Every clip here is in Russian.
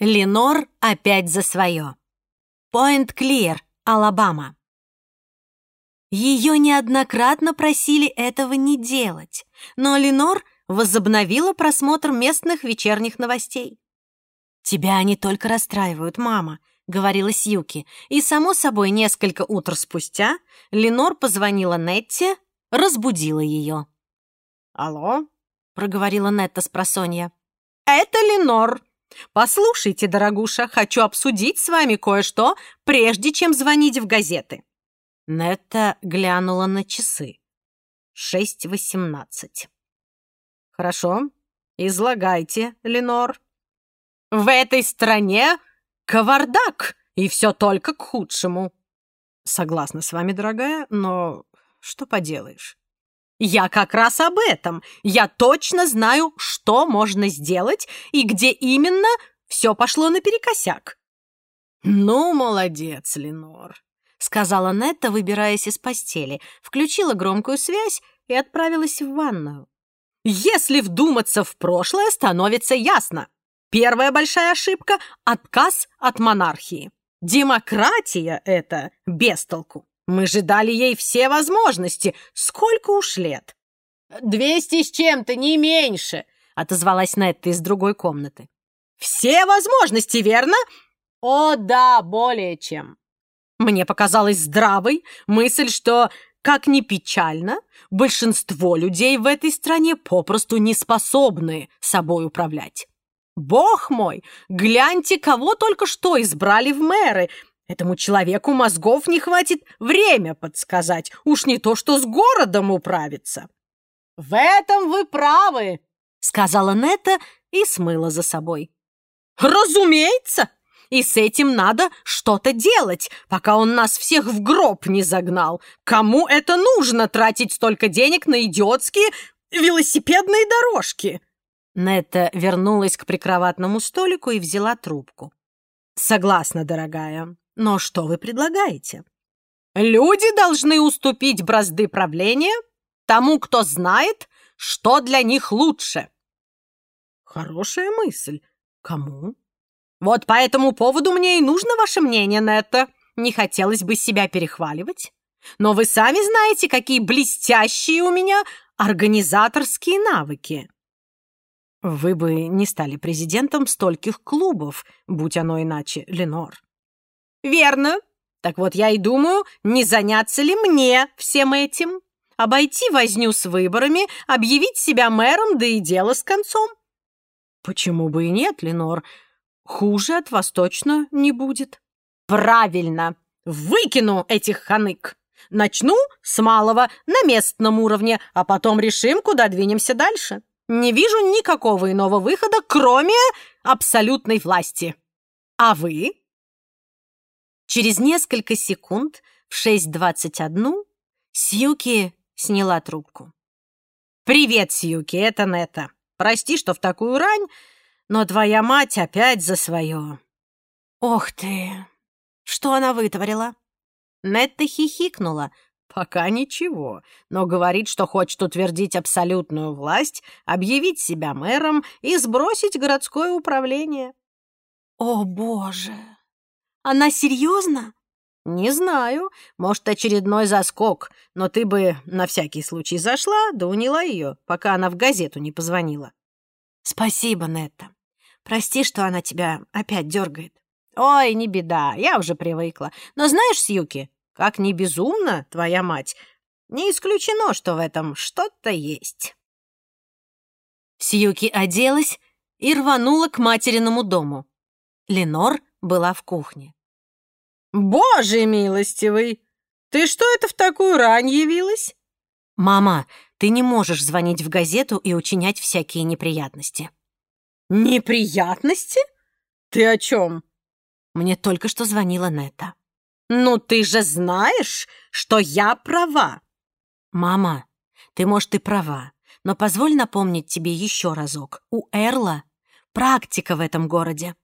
Ленор опять за свое. Пойнт-Клир, Алабама. Ее неоднократно просили этого не делать, но Ленор возобновила просмотр местных вечерних новостей. «Тебя они только расстраивают, мама», — говорила Сьюки, и, само собой, несколько утр спустя Ленор позвонила Нетте, разбудила ее. «Алло?» — проговорила Нетта с просонья. «Это Ленор. Послушайте, дорогуша, хочу обсудить с вами кое-что, прежде чем звонить в газеты». Нетта глянула на часы. Шесть восемнадцать. «Хорошо, излагайте, Ленор». «В этой стране кавардак, и все только к худшему». «Согласна с вами, дорогая, но что поделаешь?» Я как раз об этом. Я точно знаю, что можно сделать и где именно все пошло наперекосяк. «Ну, молодец, Ленор», — сказала Нетта, выбираясь из постели, включила громкую связь и отправилась в ванную. «Если вдуматься в прошлое, становится ясно. Первая большая ошибка — отказ от монархии. Демократия — это бестолку. Мы же дали ей все возможности. Сколько уж лет? «Двести с чем-то, не меньше», — отозвалась Нетта из другой комнаты. «Все возможности, верно?» «О, да, более чем». Мне показалась здравой мысль, что, как ни печально, большинство людей в этой стране попросту не способны собой управлять. Бог мой, гляньте, кого только что избрали в мэры, Этому человеку мозгов не хватит время подсказать, уж не то что с городом управиться. «В этом вы правы», — сказала Нета и смыла за собой. «Разумеется! И с этим надо что-то делать, пока он нас всех в гроб не загнал. Кому это нужно тратить столько денег на идиотские велосипедные дорожки?» Нета вернулась к прикроватному столику и взяла трубку. «Согласна, дорогая. Но что вы предлагаете? Люди должны уступить бразды правления тому, кто знает, что для них лучше. Хорошая мысль. Кому? Вот по этому поводу мне и нужно ваше мнение на это. Не хотелось бы себя перехваливать. Но вы сами знаете, какие блестящие у меня организаторские навыки. Вы бы не стали президентом стольких клубов, будь оно иначе, Ленор. «Верно. Так вот я и думаю, не заняться ли мне всем этим? Обойти возню с выборами, объявить себя мэром, да и дело с концом». «Почему бы и нет, Ленор? Хуже от вас точно не будет». «Правильно. Выкину этих ханык. Начну с малого на местном уровне, а потом решим, куда двинемся дальше. Не вижу никакого иного выхода, кроме абсолютной власти. А вы?» Через несколько секунд в 6.21 Сьюки сняла трубку. «Привет, Сьюки, это Нета. Прости, что в такую рань, но твоя мать опять за свое». «Ох ты! Что она вытворила?» Нетта хихикнула. «Пока ничего, но говорит, что хочет утвердить абсолютную власть, объявить себя мэром и сбросить городское управление». «О, боже!» Она серьезно? Не знаю. Может, очередной заскок. Но ты бы на всякий случай зашла, да уняла ее, пока она в газету не позвонила. Спасибо, Нетта. Прости, что она тебя опять дергает. Ой, не беда, я уже привыкла. Но знаешь, Сьюки, как не безумна твоя мать, не исключено, что в этом что-то есть. Сьюки оделась и рванула к материному дому. Ленор была в кухне. «Боже милостивый! Ты что это в такую рань явилась?» «Мама, ты не можешь звонить в газету и учинять всякие неприятности». «Неприятности? Ты о чем?» Мне только что звонила Нета. «Ну ты же знаешь, что я права!» «Мама, ты, может, и права, но позволь напомнить тебе еще разок. У Эрла практика в этом городе.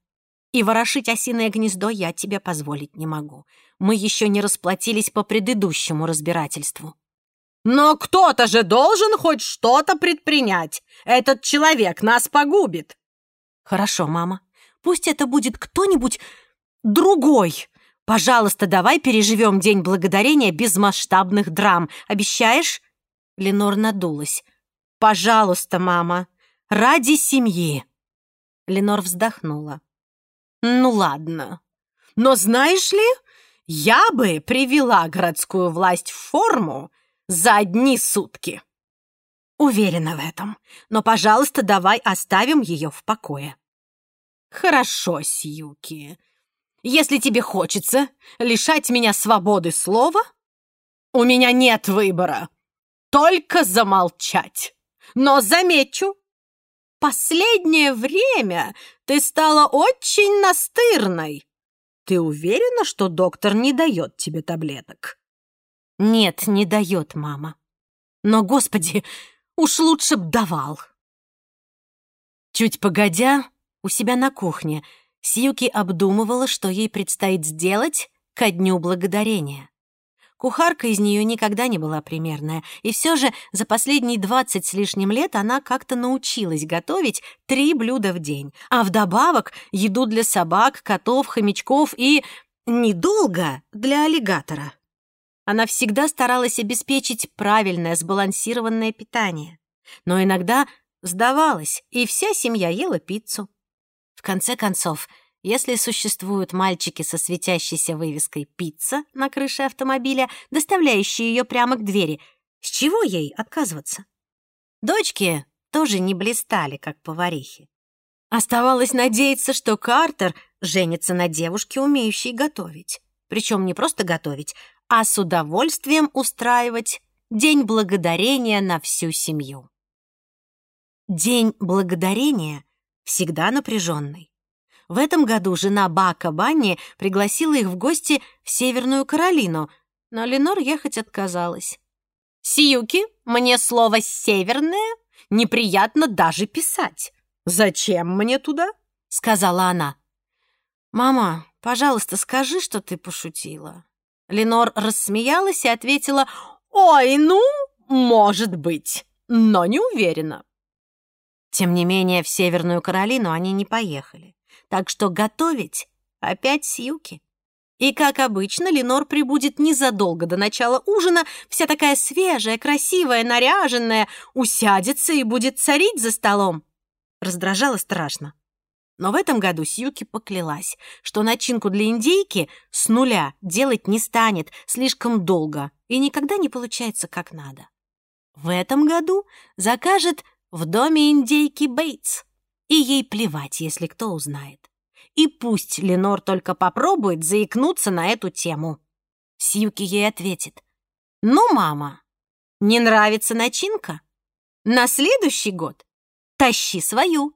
И ворошить осиное гнездо я тебе позволить не могу. Мы еще не расплатились по предыдущему разбирательству. Но кто-то же должен хоть что-то предпринять. Этот человек нас погубит. Хорошо, мама. Пусть это будет кто-нибудь другой. Пожалуйста, давай переживем День Благодарения без масштабных драм. Обещаешь?» Ленор надулась. «Пожалуйста, мама, ради семьи!» Ленор вздохнула. «Ну ладно. Но знаешь ли, я бы привела городскую власть в форму за одни сутки». «Уверена в этом. Но, пожалуйста, давай оставим ее в покое». «Хорошо, Сьюки. Если тебе хочется лишать меня свободы слова, у меня нет выбора. Только замолчать». Но замечу, последнее время ты стала очень настырной. Ты уверена, что доктор не дает тебе таблеток? Нет, не дает, мама. Но, господи, уж лучше б давал. Чуть погодя, у себя на кухне, Сьюки обдумывала, что ей предстоит сделать ко дню благодарения. Кухарка из нее никогда не была примерная, и все же за последние двадцать с лишним лет она как-то научилась готовить три блюда в день, а вдобавок еду для собак, котов, хомячков и... недолго для аллигатора. Она всегда старалась обеспечить правильное, сбалансированное питание. Но иногда сдавалась, и вся семья ела пиццу. В конце концов, если существуют мальчики со светящейся вывеской «пицца» на крыше автомобиля, доставляющие ее прямо к двери, с чего ей отказываться? Дочки тоже не блистали, как поварихи. Оставалось надеяться, что Картер женится на девушке, умеющей готовить. Причем не просто готовить, а с удовольствием устраивать День Благодарения на всю семью. День Благодарения всегда напряженный. В этом году жена Бака Банни пригласила их в гости в Северную Каролину, но Ленор ехать отказалась. «Сиюки, мне слово «северное» неприятно даже писать. Зачем мне туда?» — сказала она. «Мама, пожалуйста, скажи, что ты пошутила». Ленор рассмеялась и ответила, «Ой, ну, может быть, но не уверена». Тем не менее, в Северную Каролину они не поехали. Так что готовить опять с юки. И, как обычно, Ленор прибудет незадолго до начала ужина, вся такая свежая, красивая, наряженная, усядется и будет царить за столом. Раздражало страшно. Но в этом году Сьюки поклялась, что начинку для индейки с нуля делать не станет слишком долго и никогда не получается как надо. В этом году закажет в доме индейки Бейтс и ей плевать, если кто узнает. И пусть Ленор только попробует заикнуться на эту тему. Сьюки ей ответит. «Ну, мама, не нравится начинка? На следующий год тащи свою».